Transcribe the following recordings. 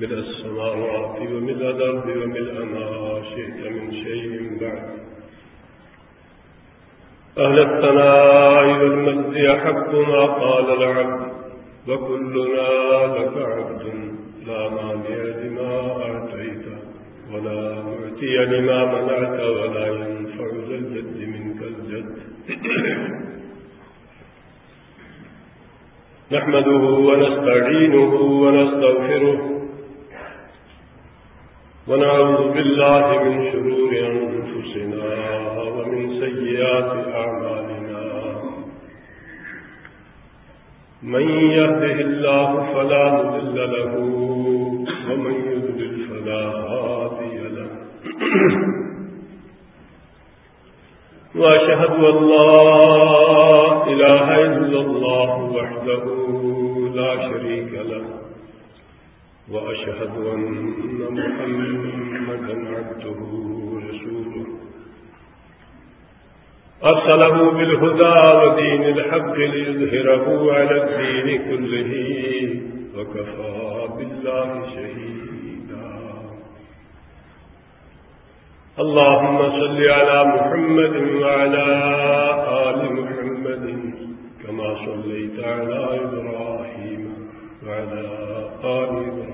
ملء السماوات وملء الأرض وملء ما شئت من شيء بعد. أهل الثناء والمجد أحق ما قال العبد، وكلنا لك عبد، لا مانع لما أعطيت، ولا معتي لما منعت، ولا ينفع ذا الجد منك الجد. نحمده ونستعينه ونستغفره ونعوذ بالله من شرور أنفسنا ومن سيئات أعمالنا. من يهده الله فلا مذل له ومن يذلل فلا هادي له. وأشهد أن لا إله إلا الله وحده لا شريك له. وأشهد أن محمدا عبده ورسوله. أرسله بالهدى ودين الحق ليظهره على الدين كله وكفى بالله شهيدا. اللهم صل على محمد وعلى آل محمد كما صليت على إبراهيم وعلى آل إبراهيم.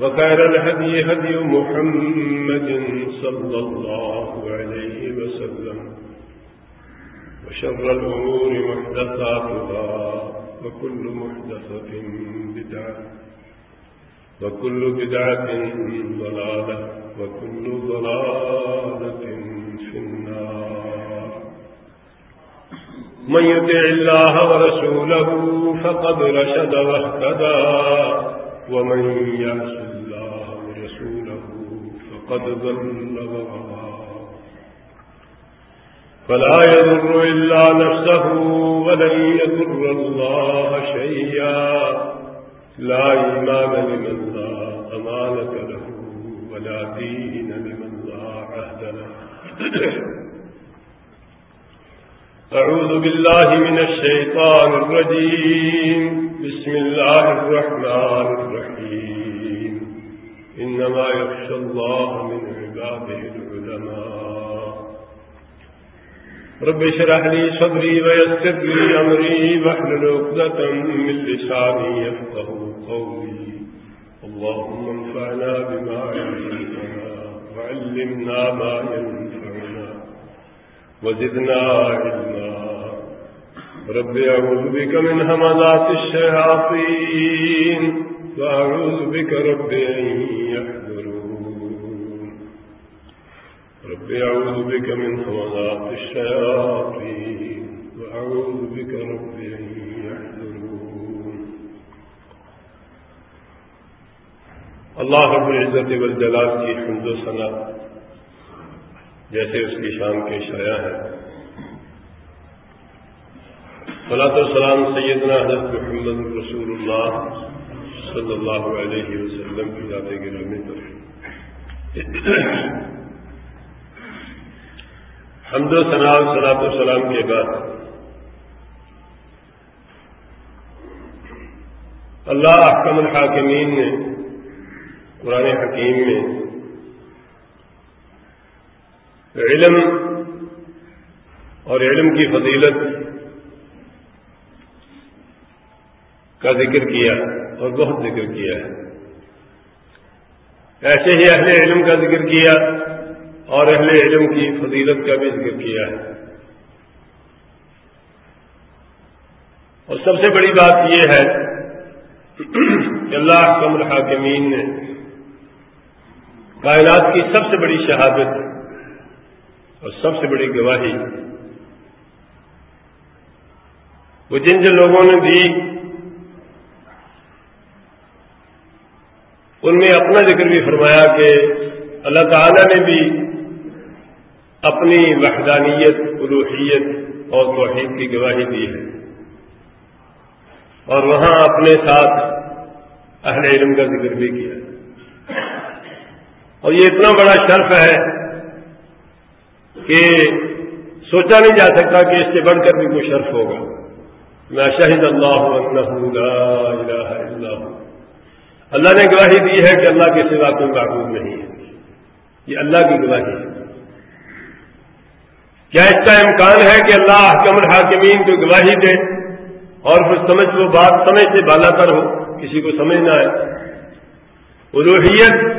وخير الهدي هدي محمد صلى الله عليه وسلم وشر الأمور محدثاتها وكل محدثة بدعة وكل بدعة ضلالة وكل ضلالة في النار. من يطع الله ورسوله فقد رشد واهتدى. ومن يعص الله ورسوله فقد ضل وغوى فلا يضر إلا نفسه ولن يضر الله شيئا. لا إيمان لمن لا أمانة له ولا دين لمن لا عهد له. أعوذ بالله من الشيطان الرجيم. بسم الله الرحمن الرحيم. إنما يخشى الله من عباده العلماء. رب شرح لي صدري ويسر لي أمري واحلل عقدة من لساني يفقه قولي. اللهم انفعنا بما علمتنا وعلمنا ما ينفعنا. وزدنا علما. رب أعوذ بك من همزات الشياطين وأعوذ بك رب أن يحضرون. رب أعوذ بك من همزات الشياطين وأعوذ بك رب أن يحضرون. اللہ رب العزت والجلال کی حمد و ثنا جیسے اس کی شان کے شایا ہے صلاۃ السلام سیدنا حضرت محمد رسول اللہ صلی اللہ علیہ وسلم کی ذات گرامی پر۔ حمد و ثنا صلاۃ السلام کے بعد۔ اللہ احکم الحاکمین نے قرآن حکیم میں علم اور علم کی فضیلت کا ذکر کیا اور بہت ذکر کیا ہے۔ ایسے ہی اہل علم کا ذکر کیا اور اہل علم کی فضیلت کا بھی ذکر کیا ہے۔ اور سب سے بڑی بات یہ ہے کہ اللہ کم الحاکمین نے کائنات کی سب سے بڑی شہادت اور سب سے بڑی گواہی وہ جن جن لوگوں نے دی، ان میں اپنا ذکر بھی فرمایا کہ اللہ تعالی نے بھی اپنی وحدانیت، الوحیت اور توحید کی گواہی دی ہے۔ اور وہاں اپنے ساتھ اہل علم کا ذکر بھی کیا۔ اور یہ اتنا بڑا شرف ہے کہ سوچا نہیں جا سکتا کہ اس سے بڑھ کر بھی کوئی شرف ہوگا۔ میں شہید اللہ لا الہ الا اللہ نے گواہی دی ہے کہ اللہ کے سوا کوئی معبود نہیں ہے۔ یہ اللہ کی گواہی ہے۔ کیا اس کا امکان ہے کہ اللہ کمر حاکمین کو گواہی دے اور پھر سمجھ وہ بات سمجھ سے بالا کر ہو، کسی کو سمجھنا ہے الوحیت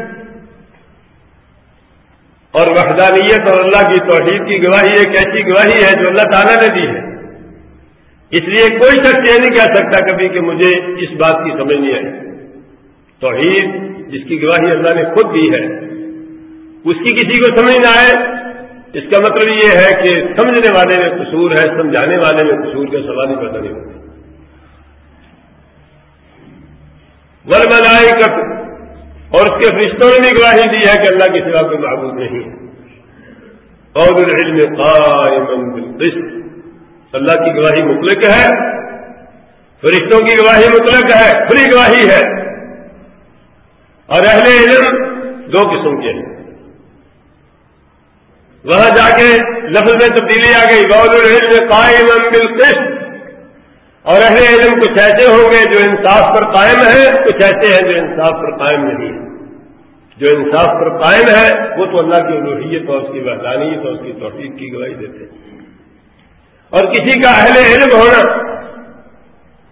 اور وحدانیت اور اللہ کی توحید کی گواہی ایک ایسی گواہی ہے جو اللہ تعالیٰ نے دی ہے۔ اس لیے کوئی شخص یہ نہیں کہہ سکتا کبھی کہ مجھے اس بات کی سمجھ نہیں آئی۔ توحید جس کی گواہی اللہ نے خود دی ہے، اس کی کسی کو سمجھ نہ آئے، اس کا مطلب یہ ہے کہ سمجھنے والے میں قصور ہے، سمجھانے والے میں قصور کا سوال ہی پیدا نہیں ہوتا۔ ول بنائی اور اس کے فرشتوں نے بھی گواہی دی ہے کہ اللہ کی سوا کوئی معبود نہیں اور العلم قائم بالقسط۔ اللہ کی گواہی مطلق ہے، فرشتوں کی گواہی مطلق ہے، کھلی گواہی ہے۔ اور اہل علم دو قسم کے ہیں۔ وہاں جا کے لفظ میں تبدیلی آ گئی بول العلم قائم بالقسط۔ اور اہل علم کچھ ایسے ہوں گے جو انصاف پر قائم ہے کچھ ایسے ہیں جو انصاف پر قائم نہیں ہے جو انصاف پر قائم ہے وہ تو اللہ کی الوحیت اور اس کی وحدانیت اور اس کی توفیق کی گواہی دیتے ہیں۔ اور کسی کا اہل علم ہونا،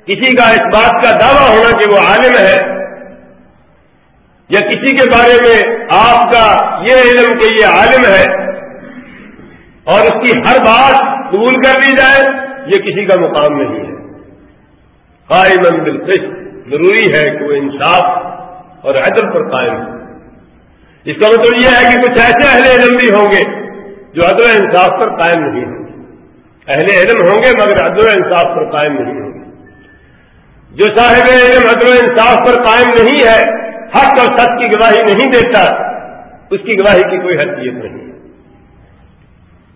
کسی کا اس بات کا دعویٰ ہونا کہ وہ عالم ہے، یا کسی کے بارے میں آپ کا یہ علم کہ یہ عالم ہے، اور اس کی ہر بات قبول کر لی جائے، یہ کسی کا مقام نہیں ہے۔ قائم بالقسط. ضروری ہے کہ وہ انصاف اور عدل پر قائم ہو. اس کا مطلب یہ ہے کہ کچھ ایسے اہل علم بھی ہوں گے جو عدل انصاف پر قائم نہیں ہوں گے. اہل علم ہوں گے مگر عدل و انصاف پر قائم نہیں ہوں گے. جو صاحب علم عدل و انصاف پر قائم نہیں ہے، حق اور سچ کی گواہی نہیں دیتا، اس کی گواہی کی کوئی حیثیت نہیں.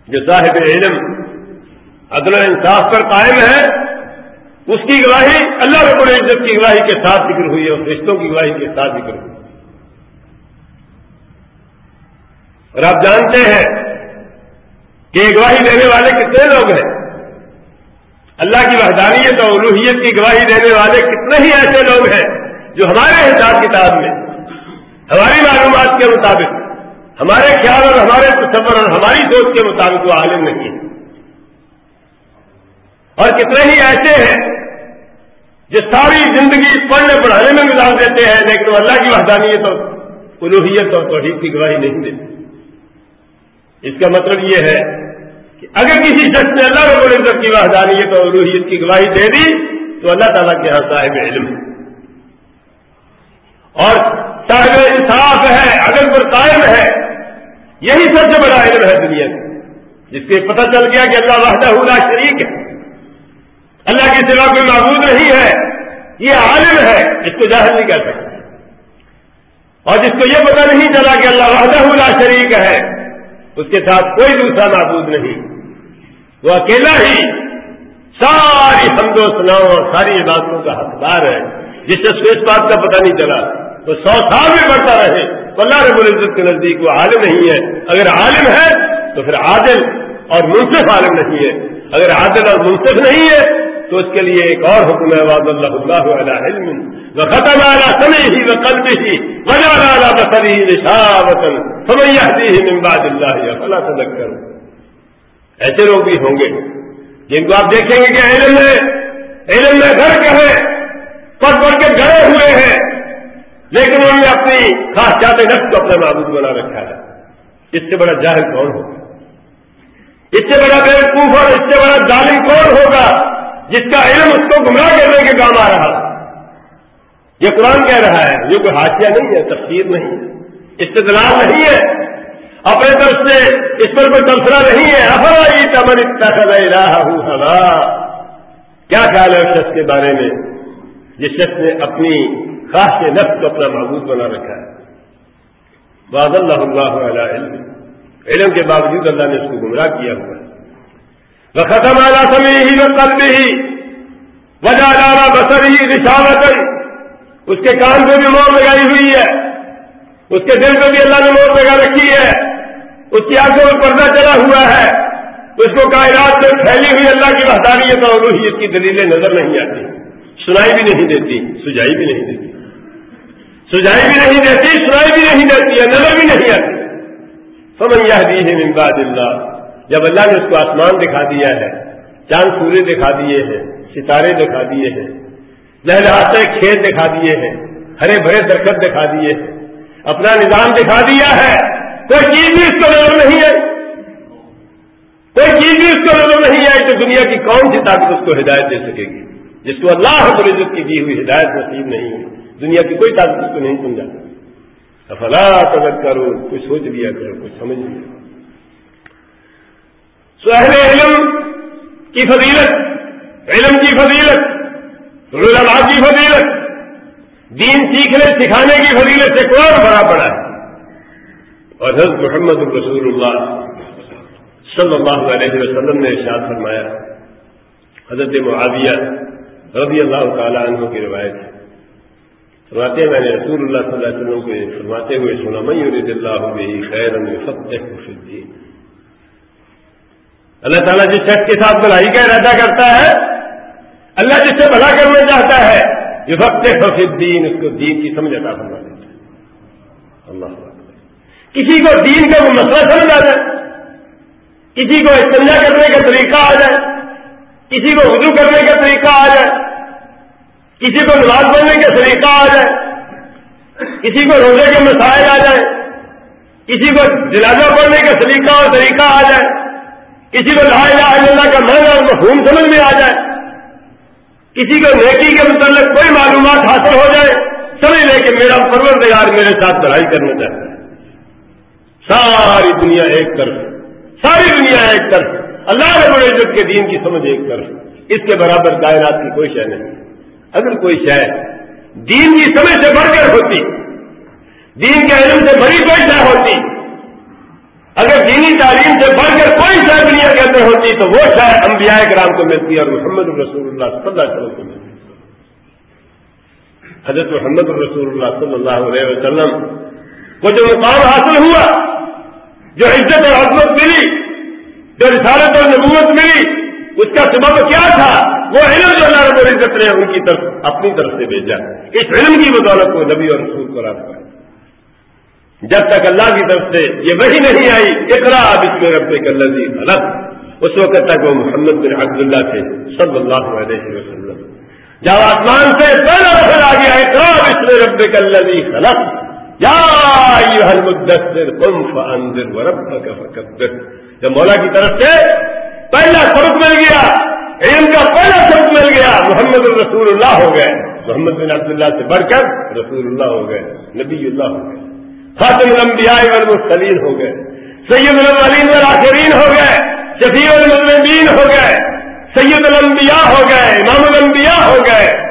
جو صاحب علم عدل و انصاف پر قائم ہے اس کی گواہی اللہ رب العزت کی گواہی کے ساتھ ذکر ہوئی ہے اور رشتوں کی گواہی کے ساتھ ذکر ہوئی اور آپ جانتے ہیں کہ گواہی دینے والے کتنے لوگ ہیں؟ اللہ کی وحدانیت اور الوحیت کی گواہی دینے والے کتنے ہی ایسے لوگ ہیں جو ہمارے حساب کتاب میں، ہماری معلومات کے مطابق، ہمارے خیال اور ہمارے تصور اور ہماری سوچ کے مطابق وہ عالم نہیں ہے۔ اور کتنے ہی ایسے ہیں جو ساری زندگی پڑھنے پڑھانے میں گزار دیتے ہیں، لیکن وہ اللہ کی وحدانیت اور الوحیت اور توحید کی گواہی نہیں دیتے۔ اس کا مطلب یہ ہے کہ اگر کسی شخص نے اللہ رب العزت کی وحدانیت اور الوحیت کی گواہی دے دی، تو اللہ تعالیٰ کے یہاں صاحب علم ہے۔ اور صاحب انصاف ہے، عدل پر قائم ہے۔ یہی سب سے بڑا علم ہے دنیا میں، جس سے پتہ چل گیا کہ اللہ وحدہ لا شریک ہے۔ اللہ کی سوا کوئی معبود نہیں ہے، یہ عالم ہے جس کو ظاہر نہیں کر سکتے۔ اور جس کو یہ پتہ نہیں چلا کہ اللہ وحدہ لا شریک ہے، اس کے ساتھ کوئی دوسرا معبود نہیں۔ وہ اکیلا ہی ساری حمد و سناؤ اور ساری عبادتوں کا حقدار ہے۔ جس سے اس بات کا پتہ نہیں چلا تو سو سال میں بڑھتا رہے۔ تو اللہ رب العزت کے نزدیک وہ عالم نہیں ہے۔ اگر عالم ہے تو پھر عادل اور منصف عالم نہیں ہے۔ اگر عادل اور منصف نہیں ہے تو اس کے لیے ایک اور حکم ہے واد اللہ اللہ علیہ علم وہ ختم اعلیٰ سمے ہی وہ قلب ہی وجہ اعلیٰ بسری نشاوطن سمیا ہی ممباد اللہ فلا صدق کرو ایسے لوگ بھی ہوں گے جن کو آپ دیکھیں گے کہ علم میں علم میں گھر کے ہیں، پڑھ پڑھ کے گڑے ہوئے ہیں، لیکن انہوں نے اپنی خاص جاتے نفس کو اپنا معبود بنا رکھا ہے۔ اس سے بڑا جاہل کون ہوگا؟ اس سے بڑا بیوقوف اور اس سے بڑا ظالم کون ہوگا؟ جس کا علم اس کو گمراہ کرنے کے کام آ رہا یہ قرآن کہہ رہا ہے، یہ کوئی حادثہ نہیں ہے، تفسیر نہیں ہے۔ استدلال نہیں ہے۔ اپنے طرف سے اس پر کوئی تبصرہ نہیں ہے۔ افرائی تمن اتنا ہوا۔ کیا خیال ہے اس شخص کے بارے میں؟ جس شخص نے اپنی خاص نفس کو اپنا معبود بنا رکھا ہے۔ باد اللہ اللہ علم۔ علم کے باوجود اللہ نے اس کو گمراہ کیا ہوا ہے وہ ختم آنا سمی ہی وہ قلب وجہ ڈالا بسر ہی اس کے کان پہ بھی موت لگائی ہوئی ہے، اس کے دل پہ بھی اللہ نے موت لگا رکھی ہے، اس کی آنکھوں میں پردہ چلا ہوا ہے، اس کو کائرات میں پھیلی ہوئی اللہ کی وحدانیت اور روحی اس کی دلیلیں نظر نہیں آتی، سنائی بھی نہیں دیتی، سجائی بھی نہیں دیتی۔ سجائی بھی نہیں دیتی، سنائی بھی نہیں دیتی ہے نظر بھی نہیں آتی۔ سمجھ دی ہے ممباد اللہ جب اللہ نے اس کو آسمان دکھا دیا ہے، چاند سورج دکھا دیے ہیں، ستارے دکھا دیے ہیں لہراتے کھیت دکھا دیے ہیں، ہرے بھرے درخت دکھا دیے ہیں، اپنا نظام دکھا دیا ہے، کوئی چیز بھی اس کو نظر نہیں آئی۔ کوئی چیز بھی اس کو نظر نہیں آئی تو دنیا کی کون سی طاقت اس کو ہدایت دے سکے گی؟ جس کو اللہ العزت کی دی ہوئی ہدایت نصیب نہیں ہوئی۔ دنیا کی کوئی طاقت اس کو نہیں سمجھا۔ افلا تبد کرو کچھ سوچ لیا کرو کچھ سمجھ لیا۔ سہل علم کی فضیلت، علم کی فضیلت علماء کی فضیلت، دین سیکھنے، سکھانے کی فضیلت سے کون بڑا پڑا ہے؟ اور حضرت محمد الرسول اللہ صلی اللہ علیہ وسلم نے ارشاد فرمایا، حضرت معاویہ رضی اللہ تعالیٰ عنہ کی روایت ہے۔ فرماتے میں نے رسول اللہ صلی اللہ علیہ وسلم کو فرماتے ہوئے سنا میں اللہ خیر فتح الدین اللہ تعالیٰ جس شخص کے ساتھ بھلائی کا ارادہ کرتا ہے، اللہ جس سے بھلا کرنا چاہتا ہے یہ فتح الدین، اس کو دین کی سمجھ عطا فرما دیتا ہے اللہ کسی کو دین کا وہ مسئلہ سمجھ آ جائے، کسی کو استنجا کرنے کا طریقہ آ جائے، کسی کو وضو کرنے کا طریقہ آ جائے، کسی کو نماز پڑھنے کا طریقہ آ جائے، کسی کو روزے کے مسائل آ جائے کسی کو جنازہ پڑھنے کا طریقہ اور طریقہ آ جائے۔ کسی کو لا الہ الا اللہ کا من اور مفہوم سمجھ میں آ جائے۔ کسی کو نیکی کے متعلق کوئی معلومات حاصل ہو جائے، سمجھ لے کہ میرا پروردگار میرے ساتھ پڑھائی کرنا چاہتا ہے۔ ساری دنیا ایک طرف ساری دنیا ایک طرف اللہ رب العزت کے دین کی سمجھ ایک طرف اس کے برابر کائنات کی کوئی شے نہیں۔ اگر کوئی شے دین کی سمجھ سے بڑھ کر ہوتی، دین کے علم سے بڑی کوئی شے ہوتی اگر دینی تعلیم سے بڑھ کر کوئی شے دنیا کے اندر ہوتی، تو وہ شے انبیاء کرام کو ملتی اور محمد الرسول اللہ صلی اللہ علیہ وسلم کو ملتی حضرت محمد الرسول اللہ صلی اللہ علیہ وسلم کو جو مقام حاصل ہوا، جو عزت اور عظمت ملی، جو رسالت اور نبوت ملی، اس کا سبب کیا تھا؟ وہ علم جو اللہ رب العزت نے ان کی طرف، اپنی طرف سے بھیجا۔ اس علم کی بدولت کو نبی اور رسول کو رابطہ جب تک اللہ کی طرف سے یہ وہی نہیں آئی اتنا اب اس میں رب اللہ غلط اس وقت تک وہ محمد بن عبداللہ تھے، صلی اللہ علیہ وسلم۔ جب آسمان سے پہلا رفل آ گیا اتنا اب اس میں رب اللہ غلط جب مولا کی طرف سے پہلا سبق مل گیا، علم کا پہلا سبق مل گیا، محمد الرسول اللہ ہو گئے۔ محمد بن عبداللہ سے بڑھ کر رسول اللہ ہو گئے، نبی اللہ ہو گئے۔ خاتم الانبیاء والمرسلین ہو گئے، سید الاولین والآخرین ہو گئے، شفیع المذنبین ہو گئے، سید الانبیاء ہو گئے، امام الانبیاء ہو گئے۔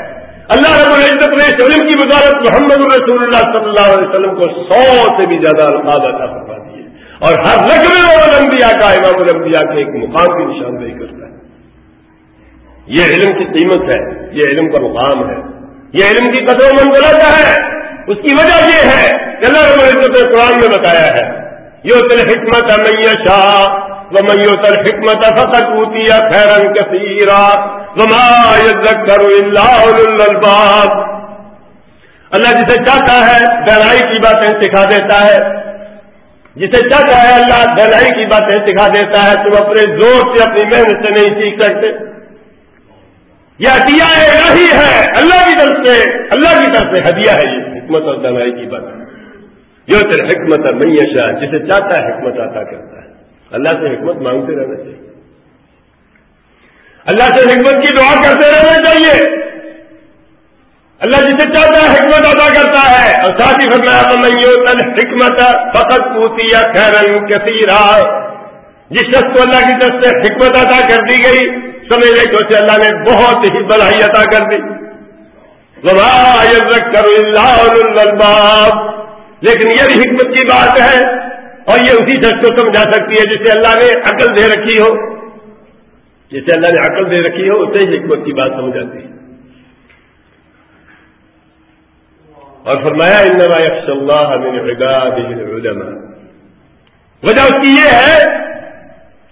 اللہ رب العزت نے اس علم کی وزارت محمد الرسول اللہ صلی اللہ علیہ وسلم کو سو سے بھی زیادہ الفاظ عطا فرما دیے۔ اور ہر لقبے اور الانبیاء کا، امام الانبیاء کے ایک مقام کی نشاندہی کرتا ہے۔ یہ علم کی قیمت ہے، یہ علم کا مقام ہے۔ یہ علم کی قدر و منزلت ہے۔ اس کی وجہ یہ ہے کہ اللہ رب العزت نے قرآن میں بتایا ہے یہ تل حکمت ہے شاہ ومن يؤت الحكمة فقد أوتي خيرا كثيرا وما يذكر إلا أولو اللہ جسے چاہتا ہے دلائی کی باتیں سکھا دیتا ہے۔ جسے چاہتا ہے اللہ دلائی کی باتیں سکھا دیتا ہے تم اپنے زور سے، اپنی محنت سے نہیں سیکھ سکتے۔ یہ ہدیہ الہی ہے، اللہ کی طرف سے، اللہ کی طرف سے ہدیہ ہے یہ۔ حکمت اور دلائی کی بات۔ جو تر حکمت میشا جسے چاہتا ہے، حکمت عطا کرتا ہے۔ اللہ سے حکمت مانگتے رہنا چاہیے۔ اللہ سے حکمت کی دعا کرتے رہنا چاہیے۔ اللہ جسے چاہتا ہے، حکمت ادا کرتا ہے۔ اور ساتھ ہی فرمایا تن حکمت فقط پوتی یا خیرن کثیرا جس شخص کو اللہ کی طرف سے حکمت ادا کر دی گئی سمجھ لے کہ اسے اللہ نے بہت ہی بڑائی عطا کر دی۔ کرو اللہ لیکن یہ بھی حکمت کی بات ہے اور یہ اسی شخص کو سمجھا سکتی ہے جسے اللہ نے عقل دے رکھی ہو۔ جسے اللہ نے عقل دے رکھی ہو، اسے ہی حکمت کی بات سمجھ آتی ہے۔ اور فرمایا انما یکش اللہ من عباده العلماء۔ وجہ اس کی یہ ہے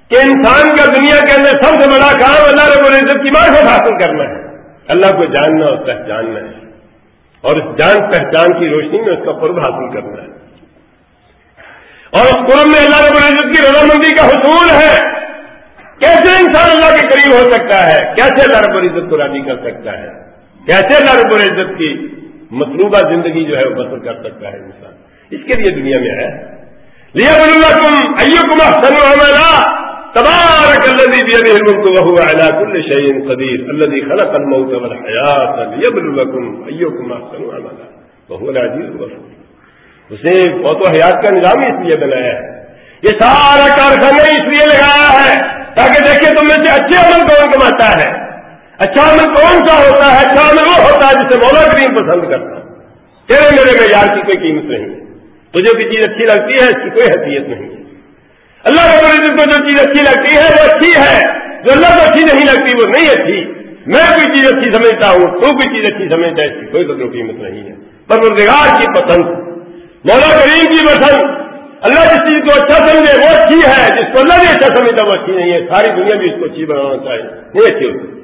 کہ انسان کا دنیا کے اندر سب سے بڑا کام اللہ رب العزت کی معرفت حاصل کرنا ہے۔ اللہ کو جاننا اور پہچاننا ہے۔ اور اس جان پہچان کی روشنی میں اس کا قرب حاصل کرنا ہے۔ اور اس قرب میں اللہ رب العزت کی رضامندی کا حصول ہے۔ کیسے انسان اللہ کے قریب ہو سکتا ہے؟ کیسے اللہ رب العزت کو راضی کر سکتا ہے؟ کیسے اللہ رب العزت کی مطلوبہ زندگی جو ہے وہ بسر کر سکتا ہے انسان؟ اس کے لیے دنیا میں ہے۔ لیا بل تم ایو کما سن تبارك الذي بيده الملك وهو على كل شيء قدير، الذي خلق الموت والحياة ليبلوكم أيكم أحسن عملا، وهو العزيز الغفور. اس نے موت و حیات کا نظام اس لیے بنایا ہے۔ یہ سارا کارخانہ اس لیے لگایا ہے تاکہ دیکھیں تم میں سے اچھے عمل کون کماتا ہے۔ اچھا عمل کون سا ہوتا ہے؟ اچھا عمل وہ ہوتا ہے جسے مولا کریم پسند کرتا تیرے میرے میں یار کی کوئی قیمت نہیں۔ ہے تجھے بھی چیز اچھی لگتی ہے، اس کی کوئی حیثیت نہیں۔ ہے اللہ رب العزت کو جو چیز اچھی لگتی ہے وہ اچھی ہے۔ جو اللہ کو اچھی نہیں لگتی وہ نہیں اچھی۔ میں کوئی چیز اچھی سمجھتا ہوں، تو کوئی چیز اچھی سمجھتا ہے، اس کی کوئی قدر و قیمت نہیں ہے۔ پر روزگار کی پسند، مولا کریم کی پسند۔ اللہ جس چیز کو اچھا سمجھے وہ اچھی ہے، جس کو اللہ نے اچھا سمجھتا وہ اچھی نہیں ہے۔ ساری دنیا بھی اس کو اچھی بنانا چاہے۔ نہیں اچھی ہوتی۔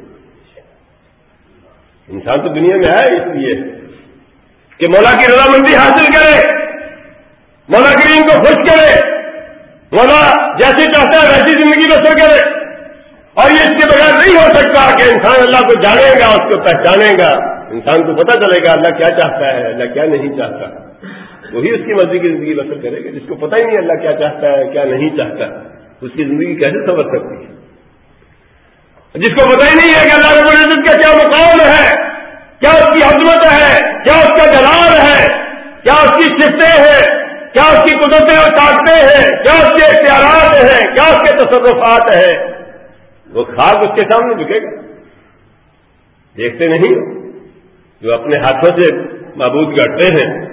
انسان تو دنیا میں ہے اس لیے کہ مولا کی رضامندی حاصل کرے، مولا کریم کو خوش کرے۔ مولا جیسے چاہتا ہے ویسی زندگی بسر کرے اور یہ اس کے بغیر نہیں ہو سکتا کہ انسان اللہ کو جانے گا، اس کو پہچانے گا۔ انسان کو پتہ چلے گا اللہ کیا چاہتا ہے، اللہ کیا نہیں چاہتا۔ وہی اس کی مرضی کی زندگی بسر کرے گا، جس کو پتہ ہی نہیں اللہ کیا چاہتا ہے، کیا نہیں چاہتا۔ اس کی زندگی کیسے سبر سکتی ہے؟ جس کو پتہ ہی نہیں ہے کہ اللہ رب العزت کا کیا مقام ہے، کیا اس کی عظمت ہے، کیا اس کا جلال ہے، کیا اس کی شفتیں ہیں۔ کیا اس کی قدرتیں اور طاقتیں ہیں؟ کیا اس کے اختیارات ہیں؟ کیا اس کے تصرفات ہیں؟ وہ خاک اس کے سامنے جھکے گا۔ دیکھتے نہیں جو اپنے ہاتھوں سے معبود گڑتے ہیں،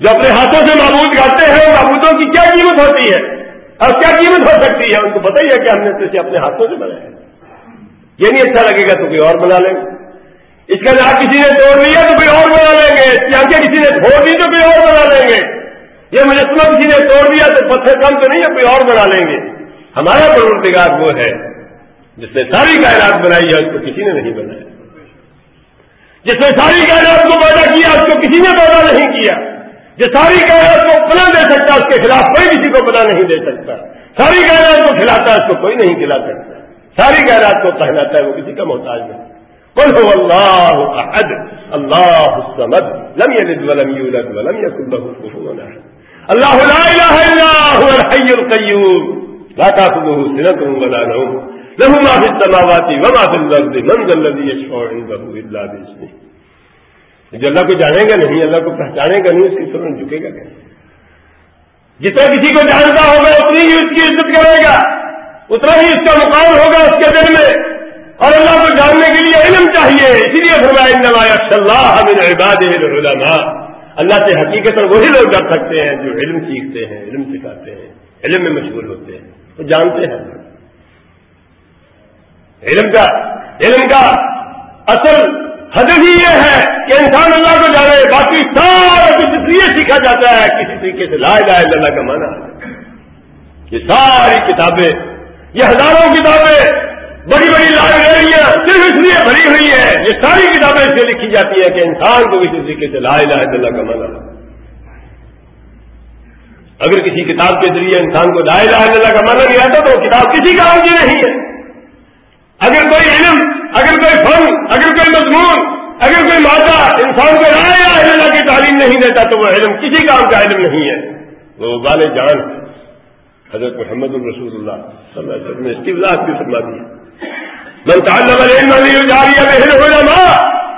جو اپنے ہاتھوں سے معبود گاتے ہیں ان معبودوں کی کیا قیمت ہوتی ہے؟ اور کیا قیمت ہو سکتی ہے؟ ان کو پتہ ہی ہے کہ ہم نے اسے اپنے ہاتھوں سے بنایا یہ نہیں اچھا لگے گا تو کوئی اور بنا لیں گے۔ اس کا نام کسی نے توڑ لیا تو کوئی اور بنا لیں گے۔ اس کی آنکھیں کسی نے چھوڑ دی تو کوئی اور بنا لیں گے۔ یہ مجسمہ کسی نے توڑ دیا تو پتھر کم تو نہیں ہے کوئی اور بنا لیں گے۔ ہمارا پروردگار وہ ہے جس نے ساری کائنات بنائی ہے، اس کو کسی نے نہیں بنایا۔ جس نے ساری کائنات کو پیدا کیا، اس کو کسی نے پیدا نہیں کیا۔ جو ساری کائنات کو پناہ دے سکتا، اس کے خلاف کوئی کسی کو پناہ نہیں دے سکتا۔ ساری کائنات کو کھلاتا ہے اس کو کوئی نہیں کھلا سکتا۔ ساری کائنات کو پہناتا ہے، وہ کسی کا محتاج نہیں۔ قل هو الله احد الله الصمد۔ لم يلد ولم يولد ولم يكن له كفوا احد. الله لا اله الا هو الحي القيوم. لا تاخذه سنه ولا نوم. له ما في السماوات وما في الارض من ذا الذي يشفع عنده الا باذنه جو اللہ کو جانے گا نہیں، اللہ کو پہچانے گا نہیں، اس کی سمجھ جھکے گا کیسے جتنا کسی کو جانتا ہوگا، اتنی ہی اس کی عزت کرے گا۔ اتنا ہی اس کا مقام ہوگا اس کے دل میں۔ اور اللہ کو جاننے کے لیے علم چاہیے، اسی لیے فرمایا اللہ عباد العلماء۔ اللہ سے حقیقت اور وہی لوگ کر سکتے ہیں جو علم سیکھتے ہیں، علم سکھاتے ہیں، علم میں مشغول ہوتے ہیں۔ وہ جانتے ہیں۔ علم کا علم کا اصل حد ہی یہ ہے کہ انسان اللہ کو جانے، باقی سارا کچھ اس لیے سیکھا جاتا ہے، کسی طریقے سے لا الہ الا اللہ کا مانا یہ ساری کتابیں، یہ ہزاروں کتابیں بڑی بڑی لائبریریاں صرف اس لیے بھری ہوئی ہے یہ ساری کتابیں اس لیے لکھی جاتی ہے کہ انسان کو کسی طریقے سے لا الہ الا اللہ کا مانا۔ اگر کسی کتاب کے ذریعے انسان کو لا الہ الا اللہ کا مانا نہیں آتا تو وہ کتاب کسی کام کی نہیں ہے۔ اگر کوئی علم، اگر کوئی فن، اگر کوئی مضمون، اگر کوئی ماتا انسان کو رائے اللہ کی تعلیم نہیں دیتا تو وہ علم کسی کام کا علم نہیں ہے۔ وہ بال جان، حضرت محمد الرسول اللہ صلی اللہ علیہ وسلم نے اس کی وضاحت بھی فرما دی من تعلم العلم ليجاري به العلماء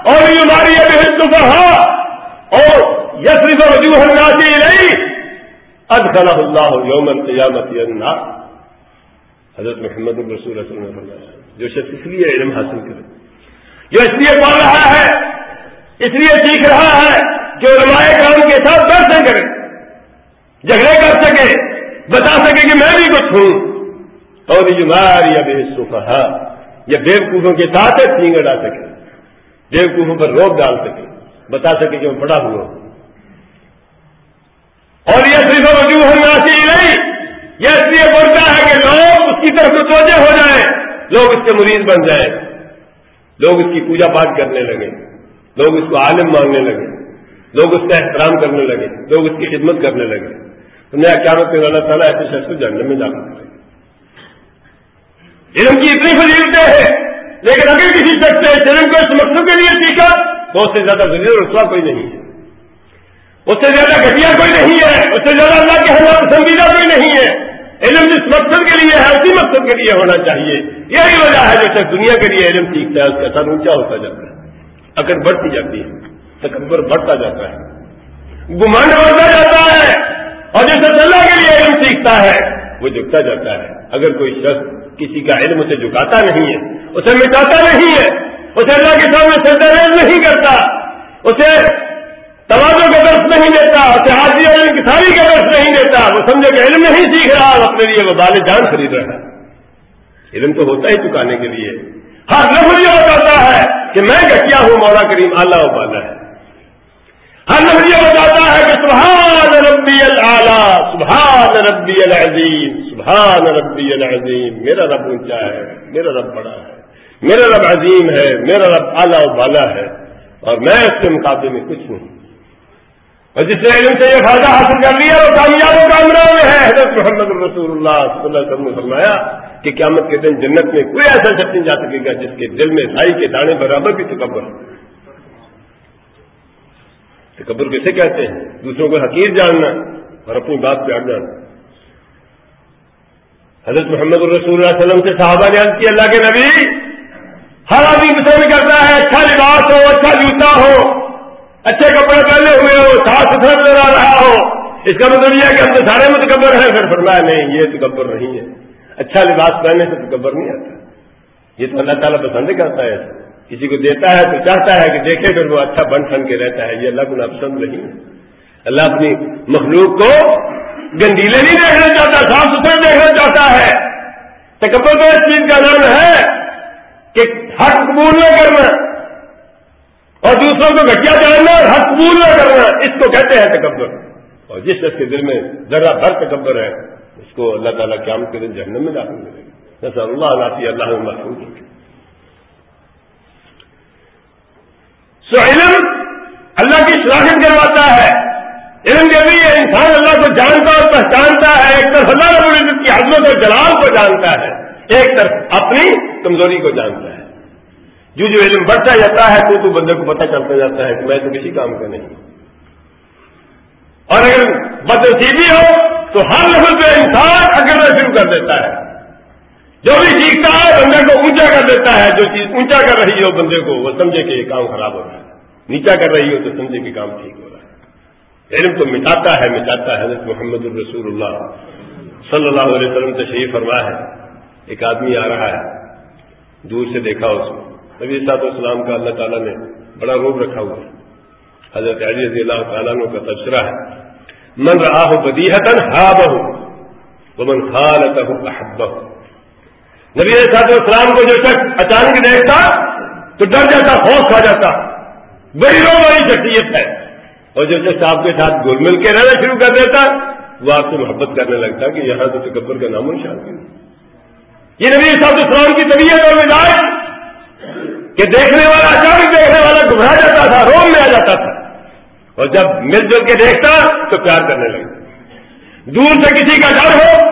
او ليماري به السفهاء او يصرف وجوه الناس اليه ادخله الله يوم القيامه النار. حضرت محمد الرسول صلی اللہ علیہ وسلم جو شخص اس لیے علم حاصل کرے، جو اس لیے پڑھ رہا ہے، اس لیے سیکھ رہا ہے جو علماء کام کے ساتھ بحثیں کرے، جھگڑے کر سکے، بتا سکے کہ میں بھی کچھ ہوں، اور یا بے صفحا یا بیوقوفوں کے ساتھ سینگ ڈال سکے، بیوقوفوں پر روک ڈال سکے، بتا سکے کہ میں پڑا ہوا۔ ہوں اور یہ صرف وجوہ ناسی نہیں، یہ اس لیے بولتا ہے کہ لوگ اس کی طرف متوجہ ہو جائیں، لوگ اس کے مریض بن جائیں۔ لوگ اس کی پوجا پاٹ کرنے لگے، لوگ اس کو عالم مانگنے لگے، لوگ اس کا احترام کرنے لگے، لوگ اس کی خدمت کرنے لگے۔ تو میں کیا اللہ تعالیٰ ایسے شخص کو جاننے میں داخل کرے۔ علم کی اتنی فضیلتیں ہیں۔ لیکن اگر کسی شخص سے علم کو اس مقصد کے لیے سیکھا، تو اس سے زیادہ فضیل رسوا کوئی نہیں ہے۔ اس سے زیادہ گھٹیا کوئی نہیں ہے۔ اس سے زیادہ اللہ کے ہمارا پسندیدہ کوئی نہیں ہے۔ علم جس مقصد کے لیے ہے، اسی مقصد کے لیے ہونا چاہیے۔ یہی وجہ ہے جیسے دنیا کے لیے علم سیکھتا ہے، اس کا سر اونچا ہوتا جاتا ہے۔ اگر بڑھتی جاتی ہے، تکبر بڑھتا جاتا ہے۔ گمانڈ بڑھتا جاتا ہے۔ اور جیسے اللہ کے لیے علم سیکھتا ہے، وہ جھکتا جاتا ہے۔ اگر کوئی شخص کسی کا علم اسے جھکاتا نہیں ہے، اسے مٹاتا نہیں ہے، اسے اللہ کے سامنے سردر نہیں کرتا، اسے توازوں کا درس نہیں دیتا حاضی علم کی کا درس نہیں دیتا وہ سمجھے کہ علم نہیں سیکھ رہا اپنے لیے وہ بال جان خرید رہا ہے۔ علم تو ہوتا ہی چکانے کے لیے۔ ہر لفظ یہ بتاتا ہے کہ میں کیا ہوں، مولا کریم اللہ و بالا ہے۔ ہر لفظ یہ بتاتا ہے کہ سبحان ربی العلیٰ سبحان ربی العظیم۔ سبحان ربی العظیم، میرا رب اونچا ہے، میرا رب بڑا ہے، میرا رب عظیم ہے، میرا رب اعلیٰ و بالا ہے، اور میں اس کے مقابلے میں کچھ نہیں۔ اور جس نے علم سے یہ فائدہ حاصل کر لیا، وہ کامیاب و کامران ہے۔ حضرت محمد الرسول اللہ صلی اللہ علیہ وسلم نے فرمایا کہ قیامت کے دن جنت میں کوئی ایسا شخص نہیں جا سکے گا جس کے دل میں سائی کے دانے برابر بھی تکبر تکبر کیسے کہتے ہیں؟ دوسروں کو حقیر جاننا اور اپنی بات پہ اڑ جانا حضرت محمد الرسول اللہ علیہ وسلم سے صحابہ نے کی اللہ کے نبی، ہر آدمی پسند کرتا ہے اچھا لباس ہو اچھا جوتا ہو، اچھے کپڑے پہنے ہوئے ہو، صاف ستھرا نظر آ رہا ہو۔ اس کا مطلب یہ ہے کہ ہم تو سارے متکبر ہیں۔ پھر فرمایا، نہیں، یہ تکبر نہیں ہے۔ اچھا لباس پہننے سے تکبر نہیں آتا۔ یہ تو اللہ تعالیٰ پسند کرتا ہے۔ کسی کو دیتا ہے تو چاہتا ہے کہ دیکھے، پھر وہ اچھا بن ٹھن کے رہتا ہے۔ یہ اللہ کو ناپسند نہیں ہے۔ اللہ اپنی مخلوق کو گندیلے نہیں دیکھنا چاہتا، صاف ستھرے دیکھنا چاہتا ہے۔ تکبر تو اس چیز کا نام ہے کہ حق قبول نہ کرنا اور دوسروں کو گٹیا جاننا اور حق قبول نہ کرنا، اس کو کہتے ہیں تکبر۔ اور جس شخص کے دل میں ذرا بھر تکبر ہے، اس کو اللہ تعالیٰ قیام کے دن جہنم میں داخل ملے گا۔ نسل اللہ علیہ اللہ محفوظ سو علم اللہ کی شراکت کرواتا ہے۔ علم جو بھی ہے انسان اللہ کو جانتا اور پہچانتا ہے، ایک طرف اللہ رب العزت کی عظمت اور جلال کو جانتا ہے، ایک طرف اپنی کمزوری کو جانتا ہے۔ جو جو علم بڑھتا جاتا ہے، تو تو بندے کو پتہ چلتا جاتا ہے کہ میں تو کسی کام کا نہیں۔ اور اگر بدنصیبی ہو، تو ہر لفظ پہ انسان اگڑنا شروع کر دیتا ہے۔ جو بھی سیکھتا ہے، بندے کو اونچا کر دیتا ہے۔ جو چیز اونچا کر رہی ہو، بندے کو وہ سمجھے کہ یہ کام خراب ہو رہا ہے۔ نیچا کر رہی ہو، تو سمجھے کہ کام ٹھیک ہو رہا ہے۔ علم تو مٹاتا ہے مٹاتا ہے حضرت محمد الرسول اللہ۔ صلی اللہ علیہ وسلم تشریف فرما ہے۔ ایک آدمی آ رہا ہے، دور سے دیکھا اس کو۔ نبی صاحب السلام کا اللہ تعالیٰ نے بڑا روب رکھا ہوا ہے۔ حضرت علی رضی اللہ تعالیٰ کا تبصرہ ہے۔ من رہا ہو بدیحتن ہا بہو وہ من خالت ہو احب نبی صاحب السلام کو جو شخص اچانک دیکھتا تو ڈر جاتا خوف کھا جاتا۔ بڑی رو بڑی شخصیت ہے۔ اور جو شخص آپ کے ساتھ گل مل کے رہنا شروع کر دیتا، وہ آپ سے محبت کرنے لگتا کہ یہاں تو تکبر کا نام و نشان یہ نبی صاحب السلام کی طبیعت اور مزاج کہ دیکھنے والا اچانک دیکھنے والا گھبرا جاتا تھا، روم میں آ جاتا تھا۔ اور جب مل جل کے دیکھتا تو پیار کرنے لگتا۔ دور سے کسی کا ڈر ہو،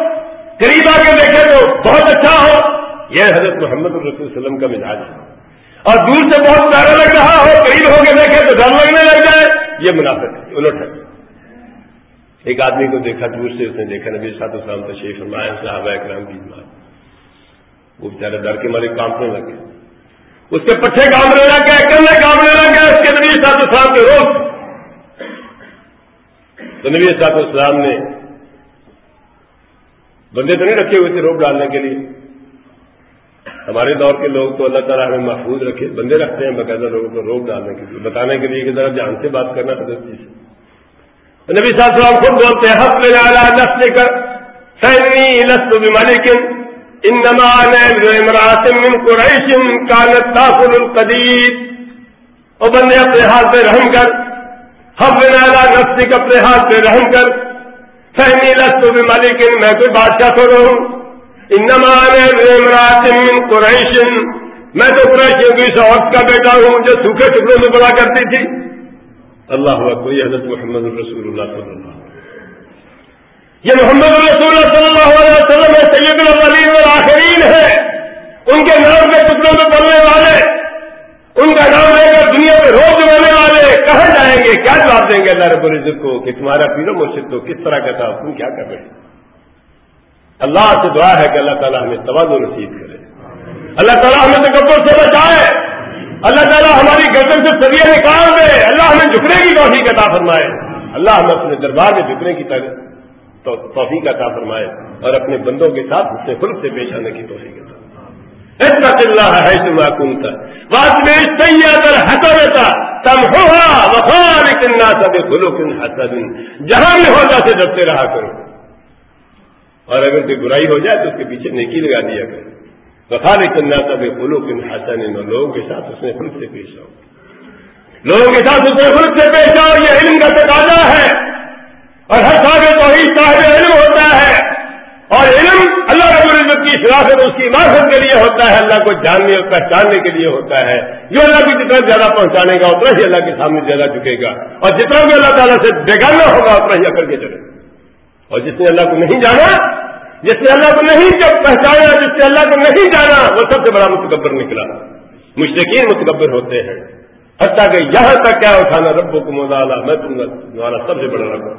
قریب آ کے دیکھے تو بہت اچھا ہو، یہ حضرت محمد الرسول وسلم کا مزاج ہے۔ اور دور سے بہت پیارا لگ رہا ہو، قریب ہو کے دیکھے تو ڈر لگنے لگ جائے۔ یہ منافق ہے، الٹ ہے۔ ایک آدمی کو دیکھا، دور سے اس نے دیکھا، نبی سات اسلام تشریف فرمایا صاحب اکرام کی بات وہ بیچارہ ڈر کے مارے کانپنے لگے۔ اس کے پچھے کامنے لگ گئے، کلے کامنے لگ گئے، اس کے نبی سات اسلام کے روز تو نبی سات اسلام نے بندے تو نہیں رکھے ہوئے تھے روپ ڈالنے کے لیے۔ ہمارے دور کے لوگ تو اللہ تعالیٰ ہمیں محفوظ رکھے، بندے رکھتے ہیں باقاعدہ لوگوں کو روک ڈالنے کے لیے، بتانے کے لیے کہ ذرا جان سے بات کرنا تو چیز نبی صاحب السلام خود بولتے ہیں، حق میں لالا نسل کر سینی لست بملک، انما انا امرات من قریش كانت تاكل القدید۔ او بندے اپنے حال پہ رحم کر، حق میں لالا نسل اپنے حال پہ رحم کر سینی لست بملک، میں کوئی بادشاہ تھوڑا ہوں۔ انما من قریش. میں تو قریشیوں کی اس کا بیٹا ہوں جو سوکھے ٹکڑوں میں بڑا کرتی تھی۔ اللہ اکبر، یہ حضرت محمد الرسول اللہ صلی اللہ علیہ یہ محمد الرسول اللہ صلی اللہ علیہ وسلم ہے، سید الاولین والآخرین ہے۔ ان کے نام کے ٹکڑوں میں پڑھنے والے، ان کا نام لے کر دنیا میں روز جمانے والے، کہاں جائیں گے؟ کیا جواب دیں گے اللہ رب العزت کو کہ تمہارا پیرو مرشد تو کس طرح کا تھا؟ تم کیا کر رہے اللہ سے دعا ہے کہ اللہ تعالیٰ ہمیں توازو نصیب کرے۔ اللہ تعالیٰ ہمیں تکبر سے بچائے۔ اللہ تعالیٰ ہماری گردن سے سبھی نکال دے۔ اللہ ہمیں جھکنے کی توفیق عطا فرمائے۔ اللہ ہمیں اپنے دربار میں جھکنے کی توفیق عطا فرمائے اور اپنے بندوں کے ساتھ اسے خلق سے پیش آنے کی توفیق عطا اتنا اللہ ہے سما کن بات میں سید حسن تم ہوا وفار کن سب خلو کن حسن جہاں بھی ہوتا سے ڈرتے رہا کرو۔ اور اگر کوئی برائی ہو جائے تو اس کے پیچھے نیکی لگا دیا کرو وفال چندہ تب فلو کن حسن لوگوں کے ساتھ اس نے خود سے پیش آؤ۔ لوگوں کے ساتھ اس نے خود سے پیش آؤ، یہ علم کا تقاضا ہے۔ اور ہر سال توحید صاحب علم ہوتا ہے۔ اور علم اللہ رب العزت کی شرافت اس کی عمارت کے لیے ہوتا ہے۔ اللہ کو جاننے اور پہچاننے کے لیے ہوتا ہے۔ جو اللہ کی جتنا زیادہ پہنچانے گا، اتنا ہی اللہ کے سامنے زیادہ چکے گا۔ اور جتنا بھی اللہ تعالیٰ سے بےگانا ہوگا، اتنا ہی اکڑ کے چلے گا۔ اور جس نے اللہ کو نہیں جانا، جس نے اللہ کو نہیں جب پہچانا، جس نے اللہ کو نہیں جانا، وہ سب سے بڑا متکبر نکلا۔ مشرقین متکبر ہوتے ہیں۔ حتیٰ کہ یہاں تک کیا اٹھانا ربو کو مزالا میں تمہارا سب سے بڑا رب ہوں۔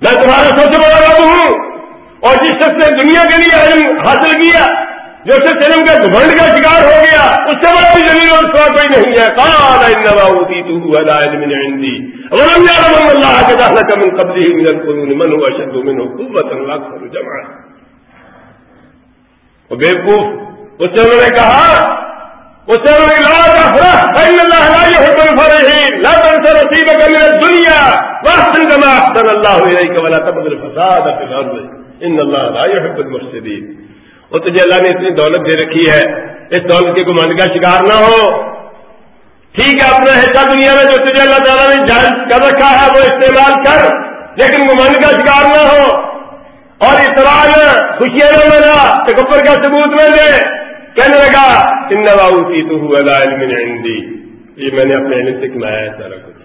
میں تمہارا سب سے بڑا رب ہوں۔ اور جس شخص نے دنیا کے لیے علم حاصل کیا جو شخص علم کے گھبنڈ کا شکار ہو گیا، اس سے بڑا بھی زمین اور سوا کوئی نہیں ہے۔ کال انما اوتیتو علی علم عندي ولم يعلم ان الله قد اهلك من قبله من القرون من هو اشد منه قوه واكثر جمعا۔ وبيوقوف اس سے انہوں نے کہا، اس سے انہوں نے لا تفرح، فإن الله لا يحب الفرحين لا تنس نصيبك من الدنيا۔ واحسن كما احسن الله اليك ولا تبغ الفساد في الارض ان الله لا يحب المفسدين۔ وہ تجھے اللہ نے اتنی دولت دے رکھی ہے، اس دولت کے گمنڈ کا شکار نہ ہو۔ ٹھیک ہے، اپنا حصہ دنیا میں جو تجھے اللہ تعالیٰ نے جائز کر رکھا ہے، وہ استعمال کر، لیکن گمنڈ کا شکار نہ ہو۔ اور اطلاع نہ خوشیاں نہ ملا تکبر کا ثبوت نہ دے کہنے لگا ان نواؤ کی تو اللہ علم ہندی یہ میں نے اپنے علم سے کمایا ہے سارا کچھ۔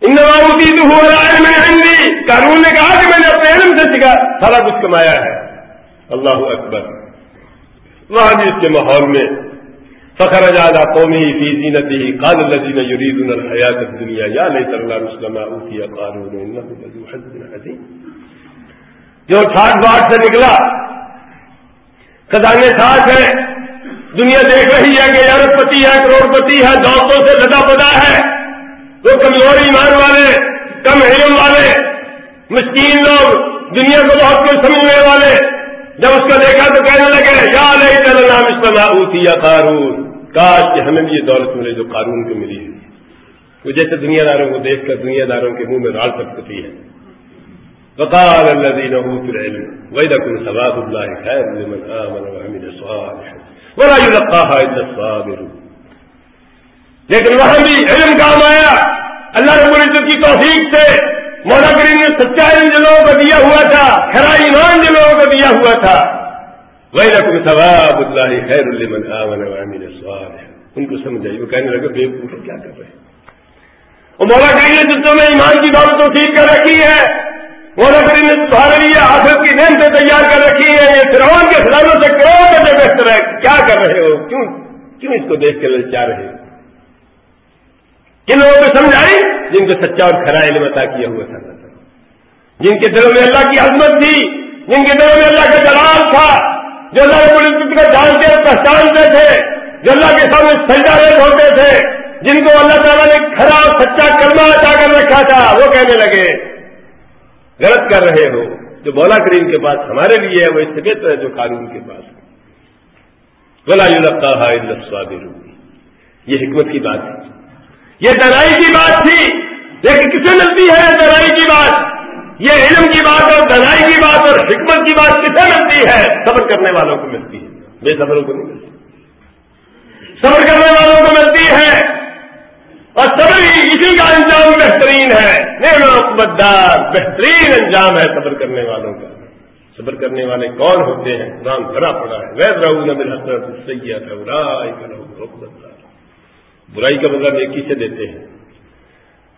ان نواؤ کی تو علم ہندی قانون نے کہا کہ میں نے اپنے علم سے سارا کچھ کمایا ہے۔ اللہ اکبر۔ وہاں بھی اس کے ماحول میں فخر اجادہ قومی فی زینت ہی قال الذین یریدون الحیات الدنیا، یا لیت اللہ مسلم اوتی قارون انه لذو حظ عظیم۔ جو ٹھاٹ باٹ سے نکلا، خزانے ساتھ ہے، دنیا دیکھ رہی ہے کہ ارب پتی ہے، کروڑ پتی ہے دولتوں سے لدا پدا ہے۔ وہ کمزور ایمان والے، کم علم والے، مسکین لوگ، دنیا کو بہت کچھ سمجھنے والے۔ جب اس کو دیکھا تو کہنے لگے، یا نہیں چلنا اسلام اوتی یا قارون۔ کاش کہ ہمیں بھی یہ دولت ملے جو قارون کو ملی ہے۔ وہ جیسے دنیا داروں کو دیکھ کر دنیا داروں کے منہ میں راڑ سکتی ہے۔ وقال الذين اوتوا العلم ويلكم ثواب الله خير لمن امن وعمل صالحا ولا يلقاها الا الصابرون۔ لیکن وہاں بھی علم کام آیا۔ اللہ رب العزت کی توفیق سے مولا کریم نے سچا علم جن لوگوں کو دیا ہوا تھا کھرا ایمان جن لوگوں کو دیا ہوا تھا۔ وہی رقم ثواب اللہ خیر المن آمن سوال ہے ان کو سمجھ آئی وہ کہنے لگے، بے پوچھ کیا کر رہے ہیں؟ وہ مولا کریم نے جتوں میں ایمان کی بات تو ٹھیک کر رکھی ہے، مولا کریم نے تمہارے لیے آخر کی نیم سے تیار کر رکھی ہے یہ فرعون کے خلانوں سے کروڑ بچے بہتر ہے کیا کر رہے ہو؟ کیوں کیوں اس کو دیکھ کے للچا رہے ہو؟ کن لوگوں کو سمجھائی جن کو سچا اور کھرا علم عطا کیا ہوا تھا۔ جن کے دلوں میں اللہ کی عظمت تھی، جن کے دلوں میں اللہ کا جلال تھا، جو اللہ کو جانتے اور پہچانتے تھے، جو اللہ کے سامنے سجا ریت ہوتے تھے، جن کو اللہ تعالیٰ نے کھڑا اور سچا کرنا عطا کر رکھا تھا، وہ کہنے لگے، غلط کر رہے ہو۔ جو بولا کریم کے پاس ہمارے لیے ہے، وہ اس سے بہتر ہے جو قانون کے پاس بلا سوابر یہ حکمت کی بات ہے۔ یہ درائی کی بات تھی۔ لیکن کسے ملتی ہے درائی کی بات؟ یہ علم کی بات اور درائی کی بات اور حکمت کی بات کسے ملتی ہے؟ صبر کرنے والوں کو ملتی ہے۔ بے صبروں کو نہیں ملتی۔ صبر کرنے والوں کو ملتی ہے۔ اور صبر ہی اسی کا انجام بہترین ہے۔ دار بہترین انجام ہے صبر کرنے والوں کا۔ صبر کرنے والے کون ہوتے ہیں؟ قرآن بھرا پڑا ہے۔ وید رہو نبل حسرت سید ہے برائی کا بدلہ نیکی سے دیتے ہیں۔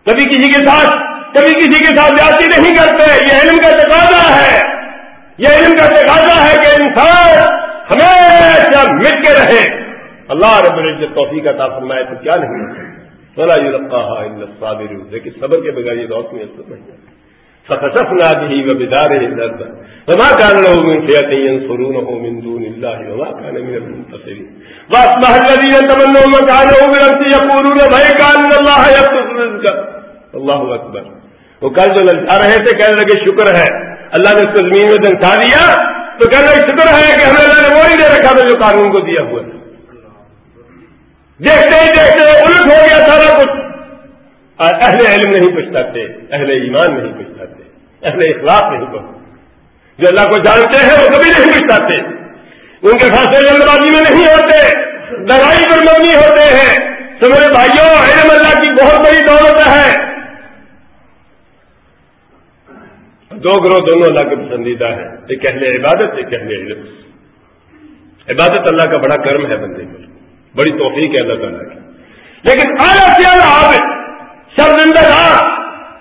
کبھی کسی کے ساتھ کبھی کسی کے ساتھ جاتی نہیں کرتے۔ یہ علم کا تقاضا ہے۔ یہ علم کا تقاضا ہے کہ انسان ہمیشہ مل کے رہے۔ اللہ رب العزت توفیق کا فرمائے تو کیا نہیں۔ فلا يلقاها الا الصابرون۔ لیکن صبر کے بغیر یہ روشنی اثر نہیں ہے۔ فخسفنا به وبداره الارض. فما كان له من فئه ينصرونه من دون الله وما كان من المنتصرين. واصبح الذين تمنوا مكانه بالامس يقولون بھائی كان الله يبسط الرزق. الله اكبر وہ کل جو للچا رہے تھے کہنے لگے شکر ہے. اللہ نے اس کو زمین میں دنکھا دیا. تو کہنے لگے، شکر ہے کہ ہمیں اللہ نے وہ ہی دے رکھا تھا جو قانون کو دیا ہوا تھا. دیکھتے ہی دیکھتے الٹ ہو گیا سارا کچھ. اور اہل علم نہیں پوچھتاتے اہل ایمان نہیں پوچھتاتے اہل اخلاق نہیں پوچھتے جو اللہ کو جانتے ہیں وہ کبھی نہیں پوچھتاتے ان کے فاصلے جلد بازی میں نہیں ہوتے، لڑائی پر مبنی ہوتے ہیں۔ تو میرے بھائیوں، علم اللہ کی بہت بڑی دولت ہے۔ دو گروہ دونوں اللہ کے پسندیدہ ہیں، ایک اہل عبادت، ایک اہل علم۔ عبادت اللہ کا بڑا کرم ہے بندے کو بڑی توفیق ہے اللہ تعالیٰ کی۔ لیکن سے عابد شرمندہ دار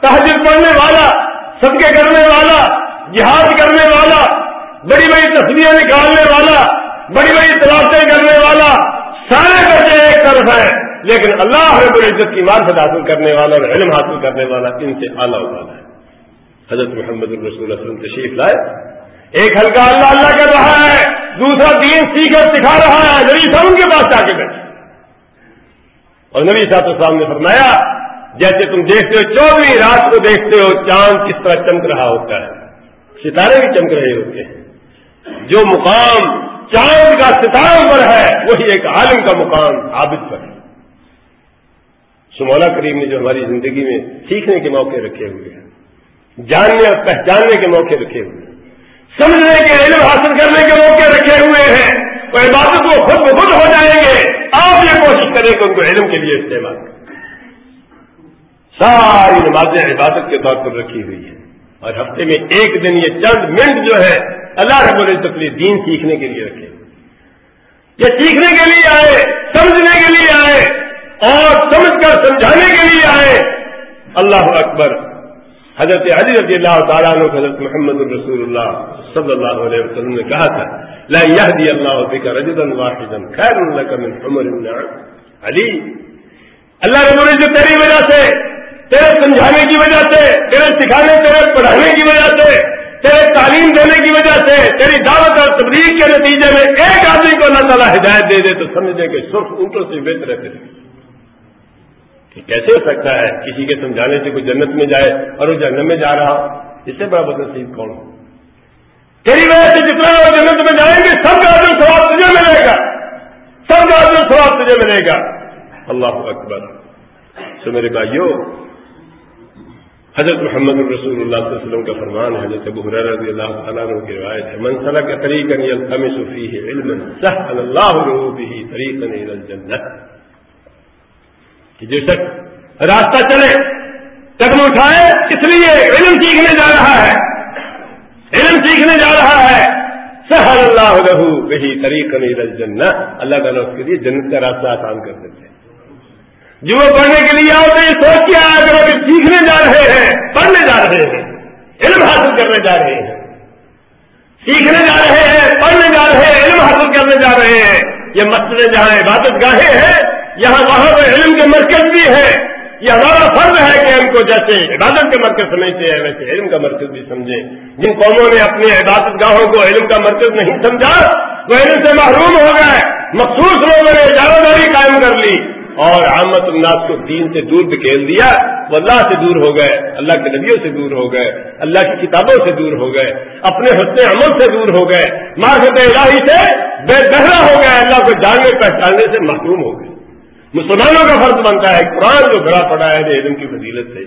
تحجر پڑھنے والا سب کے کرنے والا، جہاد کرنے والا، بڑی بڑی تصویریں نکالنے والا، بڑی بڑی تلاشیں کرنے والا، سارے بچے ایک طرف ہیں، لیکن اللہ رب العزت کی مارفت حاصل کرنے والا اور علم حاصل کرنے والا ان سے اعلیٰ والا ہے۔ حضرت محمد الرسول وسلم تشریف لائے۔ ایک ہلکا اللہ اللہ کر رہا ہے، دوسرا دین سیکھ کر سکھا رہا ہے، نبی صاحب ان کے پاس جا کے بیٹھے۔ اور نبی صاحب السلام نے فرمایا جیسے تم دیکھتے ہو چودہویں رات کو دیکھتے ہو، چاند کس طرح چمک رہا ہوتا ہے۔ ستارے بھی چمک رہے ہوتے ہیں۔ جو مقام چاند کا ستاروں پر ہے، وہی ایک عالم کا مقام عابد پر ہے۔ سمولا کریم نے جو ہماری زندگی میں سیکھنے کے موقع رکھے ہوئے ہیں، جاننے اور پہچاننے کے موقع رکھے ہوئے ہیں، سمجھنے کے، علم حاصل کرنے کے موقع رکھے ہوئے ہیں، وہ عبادت کو خود بخود ہو جائیں گے۔ آپ یہ کوشش کریں کہ ان کو علم کے لیے استعمال کریں۔ ساری نمازیں عبادت کے طور پر رکھی ہوئی ہیں۔ اور ہفتے میں ایک دن یہ چند منٹ جو ہے اللہ رب العزت لیے دین سیکھنے کے لیے رکھے۔ یہ سیکھنے کے لیے آئے، سمجھنے کے لیے آئے، اور سمجھ کر سمجھانے کے لیے آئے۔ اللہ اکبر۔ حضرت علی رضی اللہ تعالیٰ عنہ، حضرت محمد الرسول اللہ صلی اللہ علیہ وسلم نے کہا تھا، لا يهدي اللہ بك رجلا واحدا خیر لك من حمر النعم. علی، اللہ رب العزت تیری وجہ سے تیرے سمجھانے کی وجہ سے، تیرے سکھانے، تیرے پڑھانے کی وجہ سے، تیرے تعلیم دینے کی وجہ سے، تیری دعوت اور تبلیغ کے نتیجے میں ایک آدمی کو اللہ تعالیٰ ہدایت دے دے تو سمجھے کہ سرخ اونٹوں سے بہتر ہے کیسے ہو سکتا ہے کسی کے سمجھانے سے کوئی جنت میں جائے اور وہ جنت میں جا رہا اس سے بڑا بدنصیب کون تیری وجہ سے جتنا وہ جنت میں جائیں گے، سب کا عدم سواب تجھے ملے گا۔ سب کا عدم سواب تجھے ملے گا۔ اللہ اکبر۔ سو میرے بھائیو حضرت محمد الرسول اللہ صلی اللہ علیہ وسلم کا فرمان ہے، حضرت ابو حرار رضی اللہ تعالیٰ عنہ کی روایت ہے منصلہ کا طریقہ یلتمس فیہ علما سہل اللہ له به طریقا الى الجنہ کہ جو شخص راستہ چلے، قدم اٹھائے، اس لیے علم سیکھنے جا رہا ہے، علم سیکھنے جا رہا ہے سہر اللہ رہو وہی طریقہ نہیں جنت اللہ تعالیٰ اس کے لیے جنت کا راستہ آسان کر دیتے ہیں۔ جو وہ پڑھنے کے لیے آؤ تو یہ سوچ کے آیا اگر ابھی سیکھنے جا رہے ہیں، پڑھنے جا رہے ہیں، علم حاصل کرنے جا رہے ہیں۔ سیکھنے جا رہے ہیں، پڑھنے جا رہے ہیں، علم حاصل کرنے جا رہے ہیں۔ یہ مسجدیں جہاں عبادت گاہیں ہیں، یہاں وہاں پہ علم کے مرکز بھی ہے یہ ہمارا فرض ہے کہ ہم کو جیسے عبادت کے مرکز سمجھتے ہیں، ویسے علم کا مرکز بھی سمجھیں۔ جن قوموں نے اپنی عبادت گاہوں کو علم کا مرکز نہیں سمجھا، وہ علم سے محروم ہو گئے۔ مخصوص لوگوں نے اجازت داری قائم کر لی۔ اور احمد الناس کو دین سے دور بکھیل دیا، وہ اللہ سے دور ہو گئے، اللہ کے نبیوں سے دور ہو گئے، اللہ کی کتابوں سے دور ہو گئے، اپنے حسن عمل سے دور ہو گئے مارکت الہی سے بے بہرا ہو گئے، اللہ کو جاننے، پہچاننے سے محروم ہو گئے۔ مسلمانوں کا فرض بنتا ہے، قرآن جو بھرا پڑا ہے علم کی فضیلت سے۔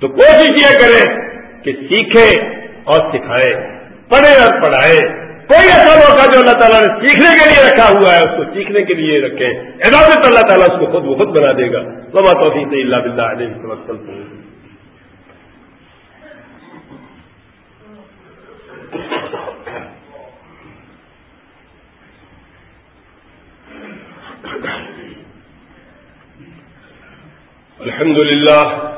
تو کوشش یہ کریں کہ سیکھیں اور سکھائیں، پڑھیں اور پڑھائیں۔ کوئی ایسا موقع جو اللہ تعالیٰ نے سیکھنے کے لیے رکھا ہوا ہے، اس کو سیکھنے کے لیے رکھیں۔ عبادت اللہ تعالیٰ اس کو خود بخود بنا دے گا۔ وما توفیق اللہ بلّہ علیہ وسلم الحمد لله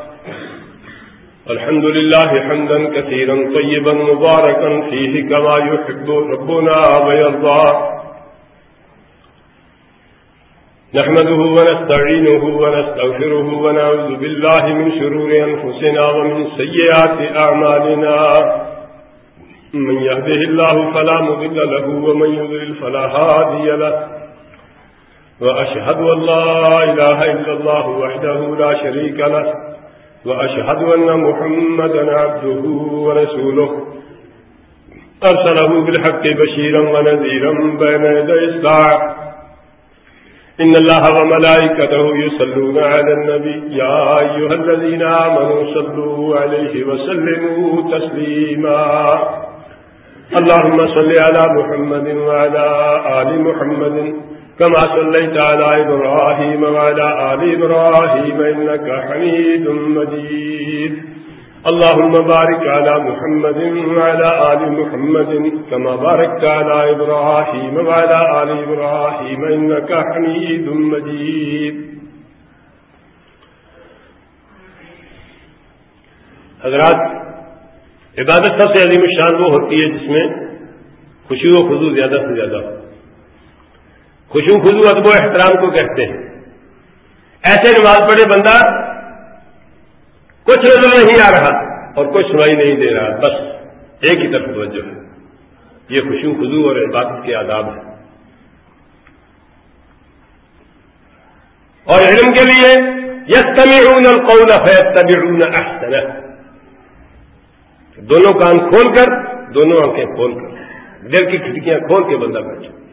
الحمد لله حمدا كثيرا طيبا مباركا فيه كما يحب ربنا ويرضى. نحمده ونستعينه ونستغفره ونعوذ بالله من شرور أنفسنا ومن سيئات أعمالنا. من يهده الله فلا مضل له ومن يضلل فلا هادي له. وأشهد أن لا إله إلا الله وحده لا شريك له. وأشهد أن محمدا عبده ورسوله. أرسله بالحق بشيرا ونذيرا بين يدي الساعة. إن الله وملائكته يصلون على النبي. يا أيها الذين آمنوا صلوا عليه وسلموا تسليما. اللهم صل على محمد وعلى آل محمد. كما صليت على إبراهيم وعلى آل إبراهيم إنك حميد مجيد. اللهم بارك على محمد وعلى آل محمد كما باركت على إبراهيم وعلى آل إبراهيم إنك حميد مجيد. حضرات، عبادت سب سے عظیم الشان وہ ہوتی ہے جس میں خوشی و خضو زیادہ سے زیادہ ہو۔ خوشو خزو ادب و احترام کو کہتے ہیں۔ ایسے نماز پڑھے بندہ کچھ نظر نہیں آ رہا اور کچھ سنائی نہیں دے رہا۔ بس ایک ہی طرف توجہ ہے۔ یہ خوشو خزو اور عبادت کے آداب ہیں۔ اور علم کے لیے یس تمی القول ہے تبھی احسن دونوں کان کھول کر، دونوں آنکھیں کھول کر۔ دل کی کھڑکیاں کھول کے بندہ بیٹھے۔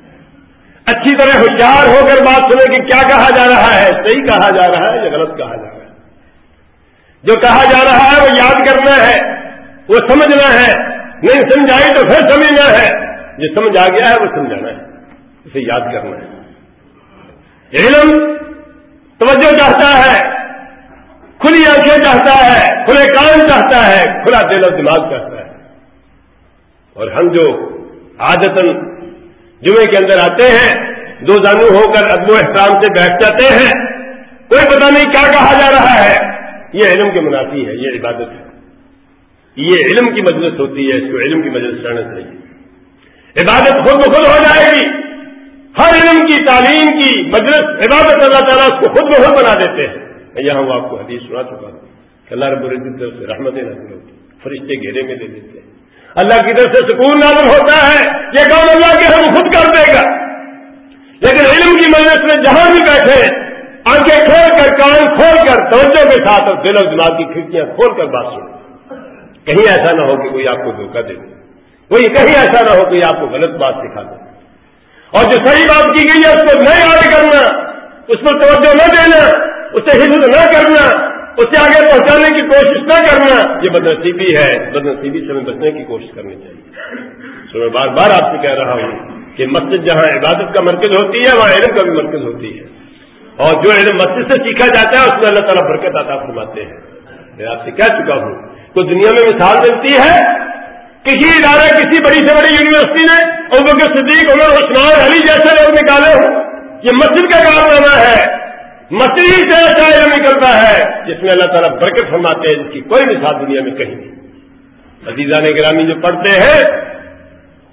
اچھی طرح ہوشیار ہو کر بات سنیں کہ کیا کہا جا رہا ہے؟ صحیح کہا جا رہا ہے یا غلط کہا جا رہا ہے؟ جو کہا جا رہا ہے وہ یاد کرنا ہے، وہ سمجھنا ہے۔ نہیں سمجھائی تو پھر سمجھنا ہے۔ جو سمجھ آ گیا ہے وہ سمجھانا ہے۔ اسے یاد کرنا ہے۔ علم توجہ چاہتا ہے، کھلی آنکھیں چاہتا ہے، کھلے کان چاہتا ہے، کھلا دل و دماغ چاہتا ہے۔ اور ہم جو عادتن جمعے کے اندر آتے ہیں، دو دانو ہو کر ادب و احترام سے بیٹھ جاتے ہیں۔ کوئی پتہ نہیں کیا کہا جا رہا ہے۔ یہ علم کے منافی ہے، یہ عبادت ہے۔ یہ علم کی مجلس ہوتی ہے، اس کو علم کی مجلس رہنا چاہیے۔ عبادت خود بخود ہو جائے گی۔ ہر علم کی، تعلیم کی مجلس، عبادت اللہ تعالیٰ اس کو خود بخود بنا دیتے ہیں۔ میں یہاں وہ آپ کو حدیث سنا چکا ہوں کہ اللہ رب العزت سے رحمت نظر ہوتی فرشتے گھیرے میں لے لیتے ہیں۔ اللہ کی طرف سے سکون نازل ہوتا ہے، یہ کام اللہ کے ہم خود کر دے گا۔ لیکن علم کی مجلس میں جہاں بھی بیٹھے، آنکھیں کھول کر، کان کھول کر، توجہ کے ساتھ اور دل و دماغ کی کھڑکیاں کھول کر بات سن کہیں ایسا نہ ہو کہ کوئی آپ کو دھوکہ دے دے۔ کوئی کہیں ایسا نہ ہو کہ آپ کو غلط بات سکھا دے۔ اور جو صحیح بات کی گئی ہے، اس کو نہیں آگے کرنا، اس پر توجہ نہ دینا، اسے حفظ نہ کرنا اسے آگے پہنچانے کی کوشش نہ کرنا۔ یہ بدنسیبی ہے۔ بدنسیبی سے ہمیں بچنے کی کوشش کرنی چاہیے۔ تو میں بار بار آپ سے کہہ رہا ہوں کہ مسجد جہاں عبادت کا مرکز ہوتی ہے، وہاں علم کا بھی مرکز ہوتی ہے۔ اور جو علم مسجد سے سیکھا جاتا ہے، اس میں اللہ تعالیٰ برکت عطا فرماتے ہیں۔ میں آپ سے کہہ چکا ہوں تو دنیا میں مثال ملتی ہے، کسی ادارے، کسی بڑی سے بڑی یونیورسٹی نے اور صدیق، عمر عثمان، علی جیسے لوگ نکالے ہوں۔ یہ مسجد کا کارنامہ ہے۔ مسیح سے ایسا علم نکلتا ہے، جس میں اللہ تعالیٰ برکت فرماتے ہیں، جس کی کوئی مثال دنیا میں کہیں نہیں۔ عزیزان گرامی جو پڑھتے ہیں،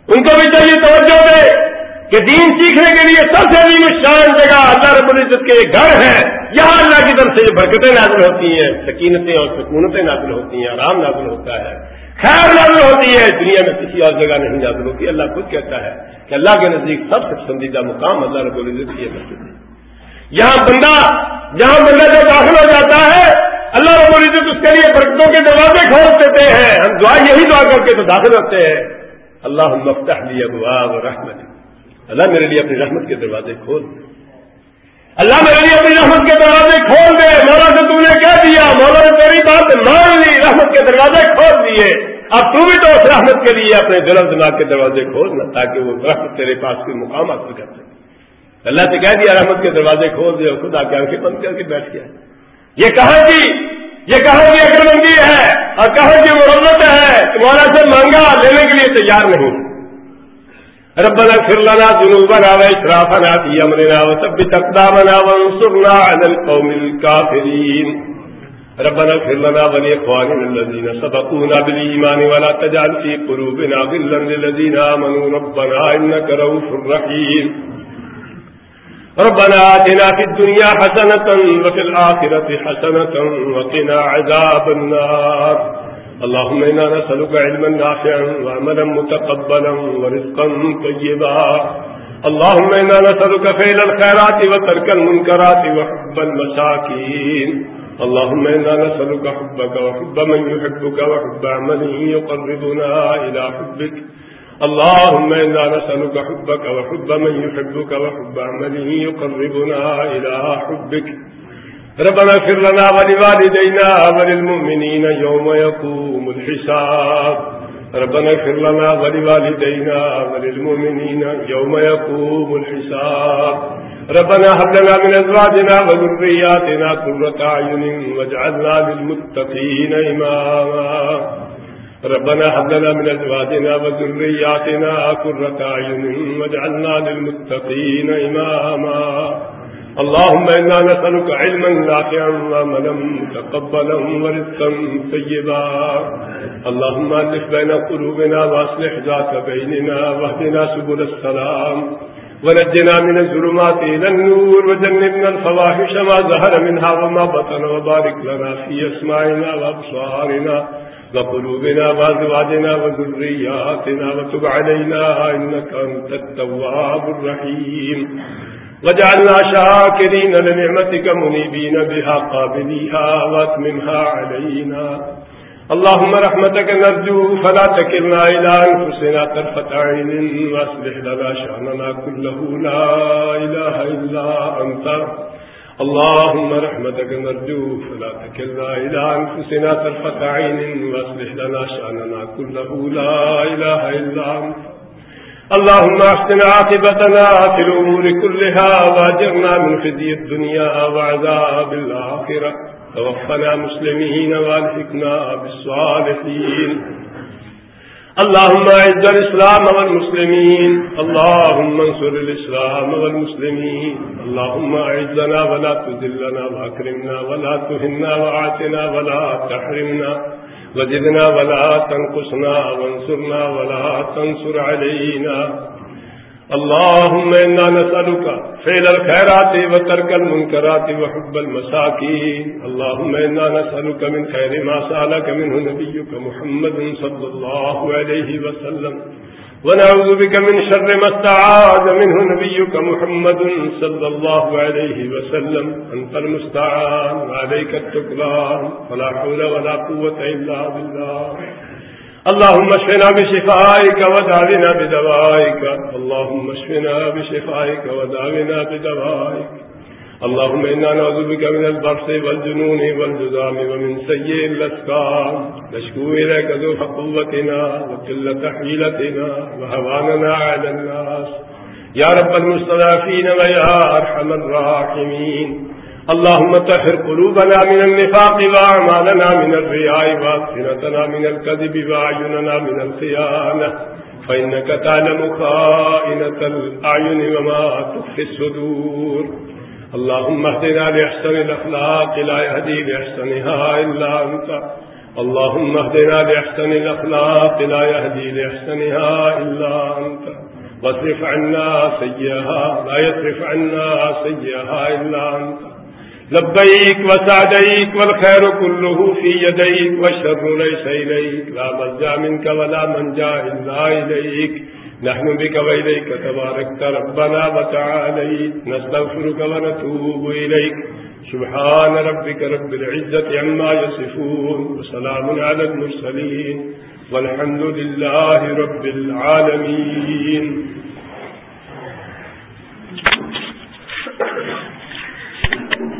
ان کو بھی چاہیے توجہ دے کہ دین سیکھنے کے لیے سب سے عظیم شان جگہ اللہ رب العزت کے گھر ہے۔ یہاں اللہ کی طرف سے جو برکتیں نازل ہوتی ہیں، سکینتیں اور سکونتیں نازل ہوتی ہیں، آرام نازل ہوتا ہے۔ خیر نازل ہوتی ہے، دنیا میں کسی اور جگہ نہیں نازل ہوتی۔ اللہ خود کہتا ہے کہ اللہ کے نزدیک سب سے پسندیدہ مقام اللہ رب العزت کی مسجد ہے۔ یہاں بندہ جہاں بندہ جو داخل ہو جاتا ہے، اللہ رب العزت اس کے لیے برکتوں کے دروازے کھول دیتے ہیں۔ ہم دعا یہی دعا کر کے تو داخل ہوتے ہیں۔ اللہ مفتح لی ابوا رحمت اللہ میرے لیے اپنی رحمت کے دروازے کھول دے۔ اللہ میرے لیے اپنی رحمت کے دروازے کھول دے۔ مولا سے تم نے کہہ دیا، مولا نے تیری بات مان لی، رحمت کے دروازے کھول دیے۔ اب تو بھی تو اس رحمت کے لیے اپنے دل و دماغ کے دروازے کھولنا تاکہ وہ رحمت تیرے پاس کوئی مقام حاصل کر سکے۔ اللہ سے کہہ دیا رحمت کے دروازے کھول دے اور خدا کے آنکھیں بند کر کے بیٹھ گیا۔ یہ کہاں کی یہ کہاں جی کی اکڑ بندی ہے اور کہاں جی کی مرمت ہے؟ تمہارا سے مانگا لینے کے لیے تیار نہیں۔ ربنا اغفر لنا ذنوبنا وإسرافنا في أمرنا وثبت أقدامنا وانصرنا على القوم الكافرين ربنا اغفر لنا ولإخواننا الذين سبقونا بالإيمان ولا تجعل في قلوبنا غلا للذين آمنوا. ربنا إنك رؤوف رحيم۔ ربنا آتنا في الدنيا حسنة وفي الآخرة حسنة وقنا عذاب النار. اللهم إنا نسألك علما نافعا وعملا متقبلا ورزقا طيبا. اللهم إنا نسألك فعل الخيرات وترك المنكرات وحب المساكين. اللهم إنا نسألك حبك وحب من يحبك وحب عمل يقربنا إلى حبك. اللهم إنا نسألك حبك وحب من يحبك وحب عمل يقربنا إلى حبك. ربنا اغفر لنا ولوالدينا وللمؤمنين يوم يقوم الحساب. ربنا اغفر لنا ولوالدينا وللمؤمنين يوم يقوم الحساب. ربنا هب لنا من ازواجنا وذرياتنا قرة اعين واجعلنا للمتقين اماما ربنا هب لنا من ازواجنا وذرياتنا قرة اعين واجعلنا للمتقين اماما اللهم إنا نسألك علما نافعا وعملا متقبلا ورزقا طيبا. اللهم ألف بين قلوبنا وأصلح ذات بيننا واهدنا سبل السلام. ونجنا من الظلمات إلى النور وجنبنا الفواحش ما ظهر منها وما بطن وبارك لنا في أسماعنا وأبصارنا. وقلوبنا وأزواجنا وذرياتنا وتب علينا إنك أنت التواب الرحيم. وجعلنا شاكرين لنعمتك منيبين بها قابليها واتممها علينا. اللهم رحمتك نرجو فلا تكلنا إلى أنفسنا طرفة عين وأصلح لنا شأننا كله. لا إله إلا أنت. اللهم رحمتك نرجو فلا تكلنا إلى أنفسنا طرفة عين، وأصلح لنا شأننا كله، لا إله إلا أنت. اللهم احسن عاقبتنا في الأمور كلها، واجرنا من خزي الدنيا وعذاب الآخرة. توفنا مسلمين والحكنا بالصالحين. اللهم اعز الاسلام والمسلمين. اللهم انصر الاسلام والمسلمين. اللهم اعزنا ولا تذلنا واكرمنا ولا تهنا وعاتنا ولا تحرمنا. وجدنا ولا تنقصنا وانصرنا ولا تنصر علينا. اللهم إنا نسألك فعل الخيرات وترك المنكرات وحب المساكين اللهم إنا نسألك من خير ما سألك منه نبيك محمد صلى الله عليه وسلم۔ ونعوذ بك من شر ما استعاذ منه نبيك محمد صلى الله عليه وسلم۔ أنت المستعان وعليك التقلان ولا حول ولا قوة إلا بالله اللهم اشفنا بشفائك ودعونا بدوائك. اللهم اشفنا بشفائك ودعونا بدوائك. اللهم إنا نعوذ بك من البرس والجنون والجزام ومن سيء الأسكام نشكو إليك ذوف قوتنا وقلة حيلتنا وهواننا على الناس. يا رب المستضعفين ويا أرحم الراحمين. اللهم طهر قلوبنا من النفاق وأعمالنا من الرياء وألسنتنا من الكذب وأعيننا من الخيانة. فإنك تعلم خائنة الأعين وما تخفي الصدور. اللهم اهدنا لأحسن الأخلاق، لا يهدي لأحسنها إلا أنت. اللهم اهدنا لأحسن الأخلاق، لا يهدي لأحسنها إلا أنت. واصرف عنا سيئها، لا يصرف عنا سيئها إلا أنت. لبیک وسعدیک والخیر کلہ فی یدیک وشر لیس ایلیک لا مزجا منک ولا منجا الا ایلیک نحن بک ویلیک تبارکت ربنا وتعالیت نستغفرک ونتوب ایلیک سبحان ربک رب العزت عما یصفون. وسلام علی المرسلین. والحمد للہ رب العالمین. Thank you.